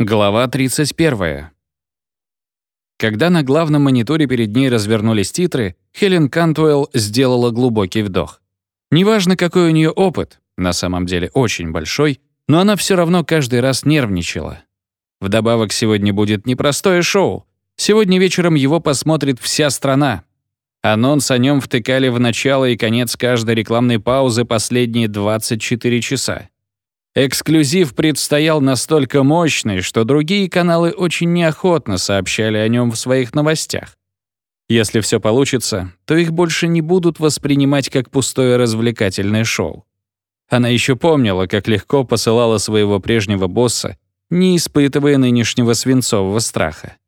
Глава 31. Когда на главном мониторе перед ней развернулись титры, Хелен Кантуэлл сделала глубокий вдох. Неважно, какой у нее опыт, на самом деле очень большой, но она все равно каждый раз нервничала. Вдобавок, сегодня будет непростое шоу. Сегодня вечером его посмотрит вся страна. Анонс о нем втыкали в начало и конец каждой рекламной паузы последние 24 часа. Эксклюзив предстоял настолько мощный, что другие каналы очень неохотно сообщали о нем в своих новостях. Если все получится, то их больше не будут воспринимать как пустое развлекательное шоу. Она еще помнила, как легко посылала своего прежнего босса, не испытывая нынешнего свинцового страха.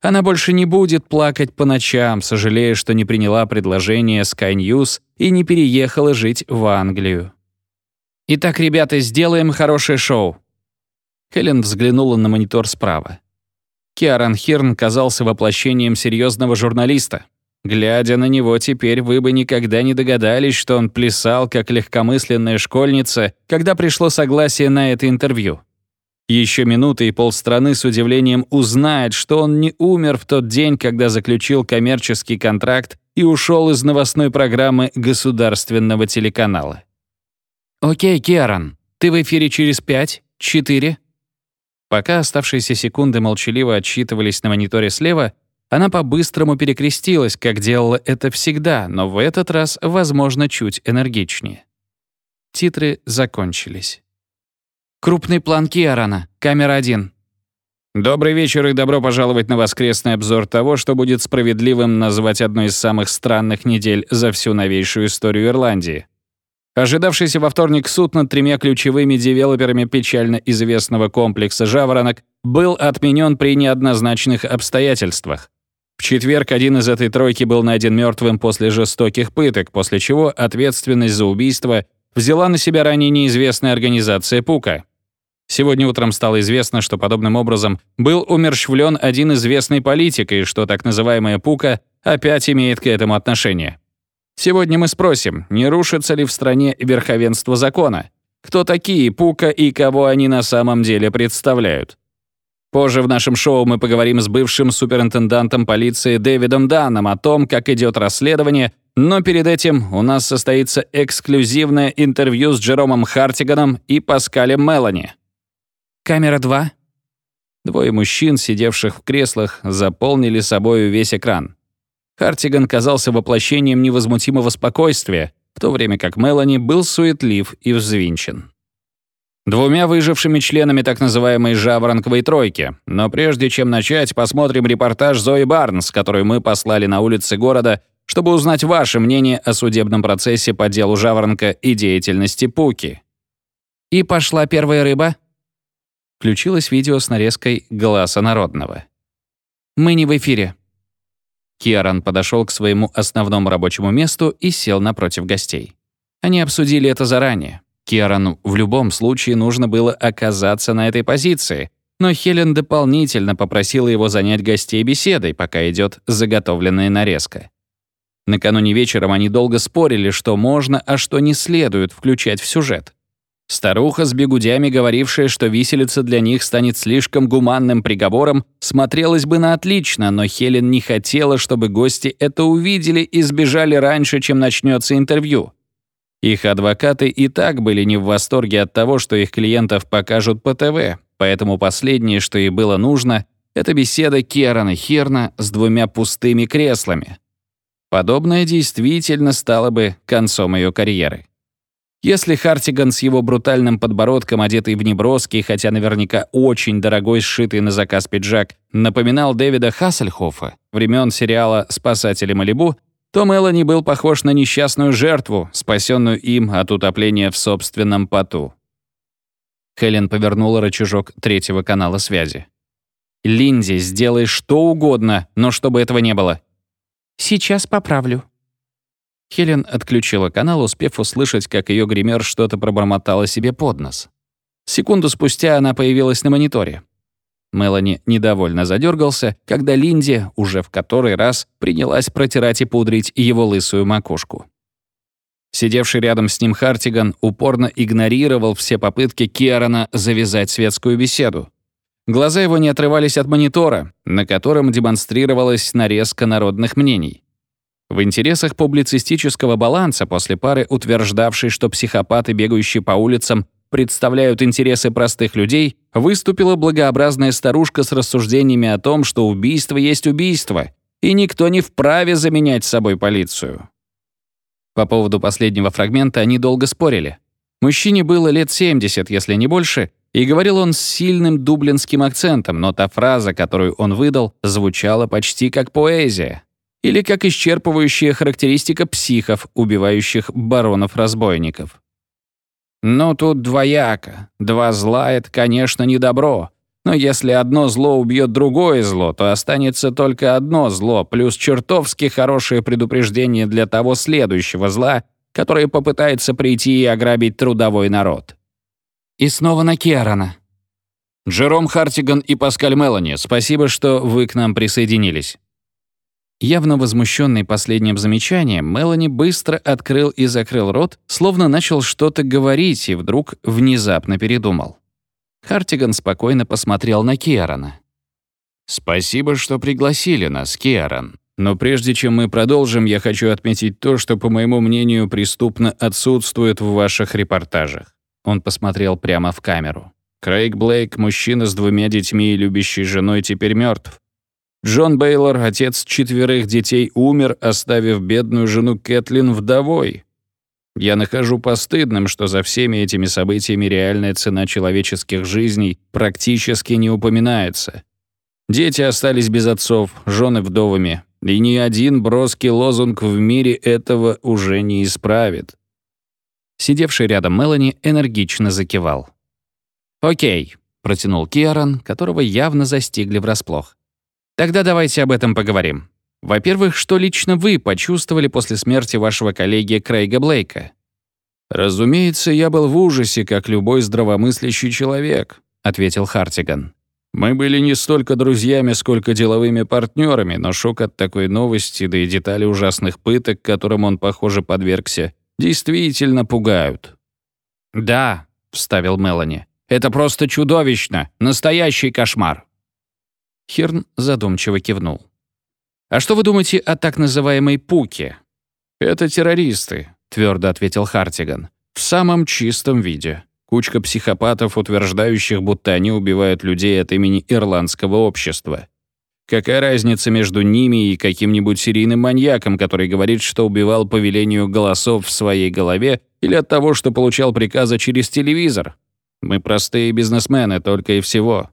Она больше не будет плакать по ночам, сожалея, что не приняла предложение Sky News и не переехала жить в Англию. «Итак, ребята, сделаем хорошее шоу». Хелен взглянула на монитор справа. Киаран Хирн казался воплощением серьезного журналиста. Глядя на него теперь, вы бы никогда не догадались, что он плясал, как легкомысленная школьница, когда пришло согласие на это интервью. Еще минуты и полстраны с удивлением узнает, что он не умер в тот день, когда заключил коммерческий контракт и ушел из новостной программы государственного телеканала. «Окей, Керан, ты в эфире через пять, четыре». Пока оставшиеся секунды молчаливо отсчитывались на мониторе слева, она по-быстрому перекрестилась, как делала это всегда, но в этот раз, возможно, чуть энергичнее. Титры закончились. «Крупный план Киарана, камера один. Добрый вечер и добро пожаловать на воскресный обзор того, что будет справедливым назвать одной из самых странных недель за всю новейшую историю Ирландии. Ожидавшийся во вторник суд над тремя ключевыми девелоперами печально известного комплекса «Жаворонок» был отменен при неоднозначных обстоятельствах. В четверг один из этой тройки был найден мертвым после жестоких пыток, после чего ответственность за убийство взяла на себя ранее неизвестная организация «Пука». Сегодня утром стало известно, что подобным образом был умерщвлен один известный политик и что так называемая «Пука» опять имеет к этому отношение. Сегодня мы спросим, не рушится ли в стране верховенство закона? Кто такие Пука и кого они на самом деле представляют? Позже в нашем шоу мы поговорим с бывшим суперинтендантом полиции Дэвидом Данном о том, как идет расследование, но перед этим у нас состоится эксклюзивное интервью с Джеромом Хартиганом и Паскалем Мелани. Камера 2. Двое мужчин, сидевших в креслах, заполнили собою весь экран. Хартиган казался воплощением невозмутимого спокойствия, в то время как Мелани был суетлив и взвинчен. Двумя выжившими членами так называемой «жаворонковой тройки». Но прежде чем начать, посмотрим репортаж Зои Барнс, который мы послали на улицы города, чтобы узнать ваше мнение о судебном процессе по делу «Жаворонка» и деятельности Пуки. И пошла первая рыба. Включилось видео с нарезкой «Голоса народного». Мы не в эфире. Киаран подошел к своему основному рабочему месту и сел напротив гостей. Они обсудили это заранее. Киарану в любом случае нужно было оказаться на этой позиции, но Хелен дополнительно попросила его занять гостей беседой, пока идет заготовленная нарезка. Накануне вечером они долго спорили, что можно, а что не следует включать в сюжет. Старуха с бегудями, говорившая, что виселица для них станет слишком гуманным приговором, смотрелась бы на отлично, но Хелен не хотела, чтобы гости это увидели и сбежали раньше, чем начнется интервью. Их адвокаты и так были не в восторге от того, что их клиентов покажут по ТВ, поэтому последнее, что ей было нужно, это беседа Керана Херна с двумя пустыми креслами. Подобное действительно стало бы концом ее карьеры. Если Хартиган с его брутальным подбородком, одетый в неброский, хотя наверняка очень дорогой, сшитый на заказ пиджак, напоминал Дэвида Хассельхофа времен сериала «Спасатели Малибу», то Мелани был похож на несчастную жертву, спасенную им от утопления в собственном поту. Хелен повернула рычажок третьего канала связи. «Линди, сделай что угодно, но чтобы этого не было». «Сейчас поправлю», Хелен отключила канал, успев услышать, как ее гример что-то пробормотала себе под нос. Секунду спустя она появилась на мониторе. Мелани недовольно задергался, когда Линди уже в который раз принялась протирать и пудрить его лысую макушку. Сидевший рядом с ним Хартиган упорно игнорировал все попытки Киарона завязать светскую беседу. Глаза его не отрывались от монитора, на котором демонстрировалась нарезка народных мнений. В интересах публицистического баланса после пары, утверждавшей, что психопаты, бегающие по улицам, представляют интересы простых людей, выступила благообразная старушка с рассуждениями о том, что убийство есть убийство, и никто не вправе заменять собой полицию. По поводу последнего фрагмента они долго спорили. Мужчине было лет 70, если не больше, и говорил он с сильным дублинским акцентом, но та фраза, которую он выдал, звучала почти как поэзия. Или как исчерпывающая характеристика психов, убивающих баронов-разбойников. «Ну, тут двояко. Два зла — это, конечно, не добро. Но если одно зло убьет другое зло, то останется только одно зло, плюс чертовски хорошее предупреждение для того следующего зла, которое попытается прийти и ограбить трудовой народ. И снова на Керана. Джером Хартиган и Паскаль Мелани, спасибо, что вы к нам присоединились. Явно возмущенный последним замечанием, Мелани быстро открыл и закрыл рот, словно начал что-то говорить и вдруг внезапно передумал. Хартиган спокойно посмотрел на Киарана. «Спасибо, что пригласили нас, Киаран. Но прежде чем мы продолжим, я хочу отметить то, что, по моему мнению, преступно отсутствует в ваших репортажах. Он посмотрел прямо в камеру. Крейг Блейк, мужчина с двумя детьми и любящей женой, теперь мертв. Джон Бейлор, отец четверых детей, умер, оставив бедную жену Кэтлин вдовой. Я нахожу постыдным, что за всеми этими событиями реальная цена человеческих жизней практически не упоминается. Дети остались без отцов, жены вдовами, и ни один броский лозунг в мире этого уже не исправит. Сидевший рядом Мелани энергично закивал. «Окей», — протянул Киаран, которого явно застигли врасплох. «Тогда давайте об этом поговорим. Во-первых, что лично вы почувствовали после смерти вашего коллеги Крейга Блейка?» «Разумеется, я был в ужасе, как любой здравомыслящий человек», — ответил Хартиган. «Мы были не столько друзьями, сколько деловыми партнерами, но шок от такой новости, да и детали ужасных пыток, которым он, похоже, подвергся, действительно пугают». «Да», — вставил Мелани, — «это просто чудовищно, настоящий кошмар». Хирн задумчиво кивнул. «А что вы думаете о так называемой Пуке?» «Это террористы», — твердо ответил Хартиган. «В самом чистом виде. Кучка психопатов, утверждающих, будто они убивают людей от имени ирландского общества. Какая разница между ними и каким-нибудь серийным маньяком, который говорит, что убивал по велению голосов в своей голове или от того, что получал приказы через телевизор? Мы простые бизнесмены, только и всего».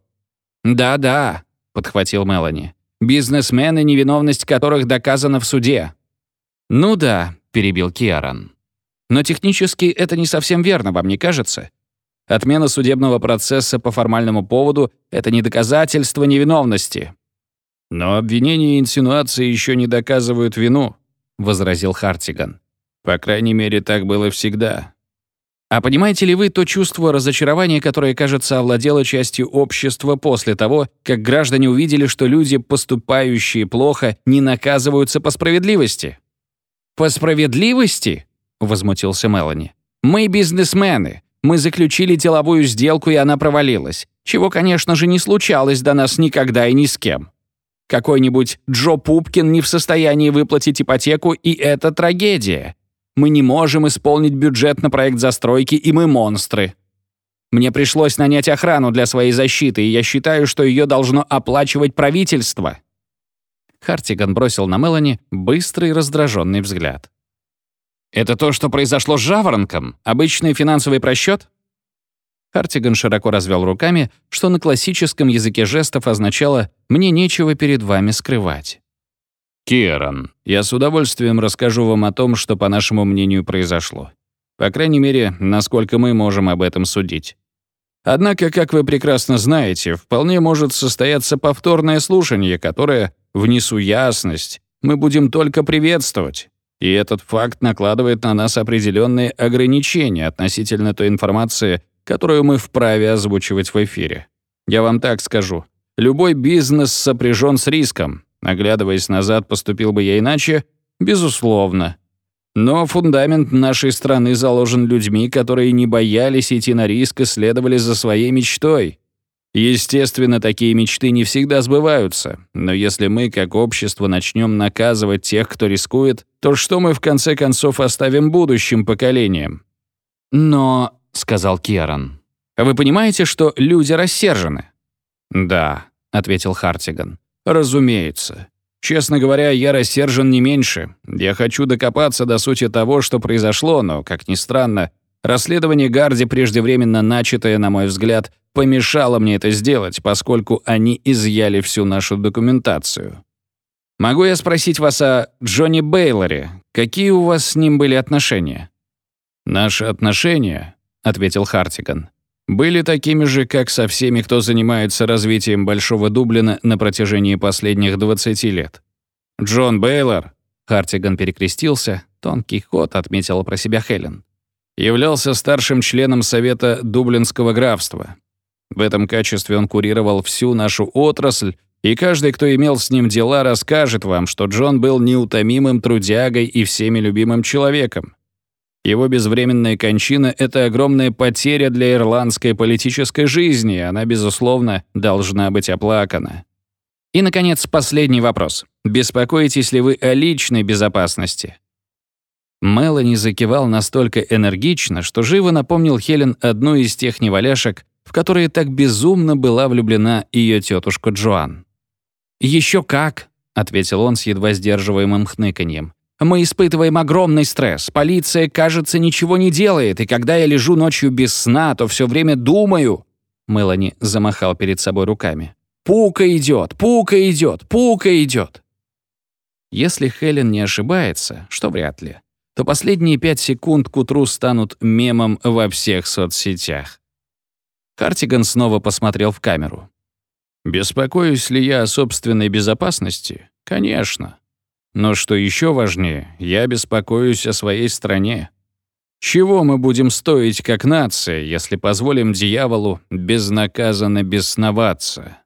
«Да-да», — подхватил Мелани. «Бизнесмены, невиновность которых доказана в суде». «Ну да», — перебил Киаран. «Но технически это не совсем верно, вам не кажется? Отмена судебного процесса по формальному поводу — это не доказательство невиновности. «Но обвинения и инсинуации еще не доказывают вину», — возразил Хартиган. «По крайней мере, так было всегда». А понимаете ли вы то чувство разочарования, которое, кажется, овладело частью общества после того, как граждане увидели, что люди, поступающие плохо, не наказываются по справедливости? «По справедливости?» — возмутился Мелани. «Мы бизнесмены. Мы заключили деловую сделку, и она провалилась. Чего, конечно же, не случалось до нас никогда и ни с кем. Какой-нибудь Джо Пупкин не в состоянии выплатить ипотеку, и это трагедия. Мы не можем исполнить бюджет на проект застройки, и мы монстры. Мне пришлось нанять охрану для своей защиты, и я считаю, что ее должно оплачивать правительство». Хартиган бросил на Мелани быстрый раздраженный взгляд. «Это то, что произошло с Жаворонком? Обычный финансовый просчет? Хартиган широко развел руками, что на классическом языке жестов означало «мне нечего перед вами скрывать». «Киеран, я с удовольствием расскажу вам о том, что, по нашему мнению, произошло. По крайней мере, насколько мы можем об этом судить. Однако, как вы прекрасно знаете, вполне может состояться повторное слушание, которое, внесу ясность, мы будем только приветствовать. И этот факт накладывает на нас определенные ограничения относительно той информации, которую мы вправе озвучивать в эфире. Я вам так скажу. Любой бизнес сопряжен с риском. Оглядываясь назад, поступил бы я иначе? Безусловно. Но фундамент нашей страны заложен людьми, которые не боялись идти на риск и следовали за своей мечтой. Естественно, такие мечты не всегда сбываются, но если мы, как общество, начнем наказывать тех, кто рискует, то что мы в конце концов оставим будущим поколениям? «Но», — сказал Керан, — «вы понимаете, что люди рассержены?» «Да», — ответил Хартиган. «Разумеется. Честно говоря, я рассержен не меньше. Я хочу докопаться до сути того, что произошло, но, как ни странно, расследование Гарди, преждевременно начатое, на мой взгляд, помешало мне это сделать, поскольку они изъяли всю нашу документацию. Могу я спросить вас о Джонни Бейлоре? Какие у вас с ним были отношения? Наши отношения, ответил Хартиган, были такими же, как со всеми, кто занимается развитием Большого Дублина на протяжении последних 20 лет. Джон Бейлор, Хартиган перекрестился, тонкий ход отметила про себя Хелен, являлся старшим членом Совета Дублинского графства, в этом качестве он курировал всю нашу отрасль, и каждый, кто имел с ним дела, расскажет вам, что Джон был неутомимым трудягой и всеми любимым человеком. Его безвременная кончина — это огромная потеря для ирландской политической жизни, и она, безусловно, должна быть оплакана. И, наконец, последний вопрос. Беспокоитесь ли вы о личной безопасности? Мелани закивал настолько энергично, что живо напомнил Хелен одну из тех неваляшек, в которые так безумно была влюблена ее тетушка Джоан. «Еще как», — ответил он с едва сдерживаемым хныканьем. «Мы испытываем огромный стресс. Полиция, кажется, ничего не делает, и когда я лежу ночью без сна, то все время думаю...» Мелани замахал перед собой руками. «Пука идет, пука идет, пука идет!» Если Хелен не ошибается, что вряд ли, то последние пять секунд к утру станут мемом во всех соцсетях. Хартиган снова посмотрел в камеру. «Беспокоюсь ли я о собственной безопасности? Конечно. Но что еще важнее, я беспокоюсь о своей стране. Чего мы будем стоить как нация, если позволим дьяволу безнаказанно бесноваться?»